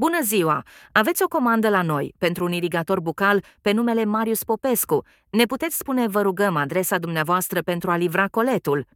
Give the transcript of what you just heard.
Bună ziua! Aveți o comandă la noi pentru un irigator bucal pe numele Marius Popescu. Ne puteți spune, vă rugăm, adresa dumneavoastră pentru a livra coletul?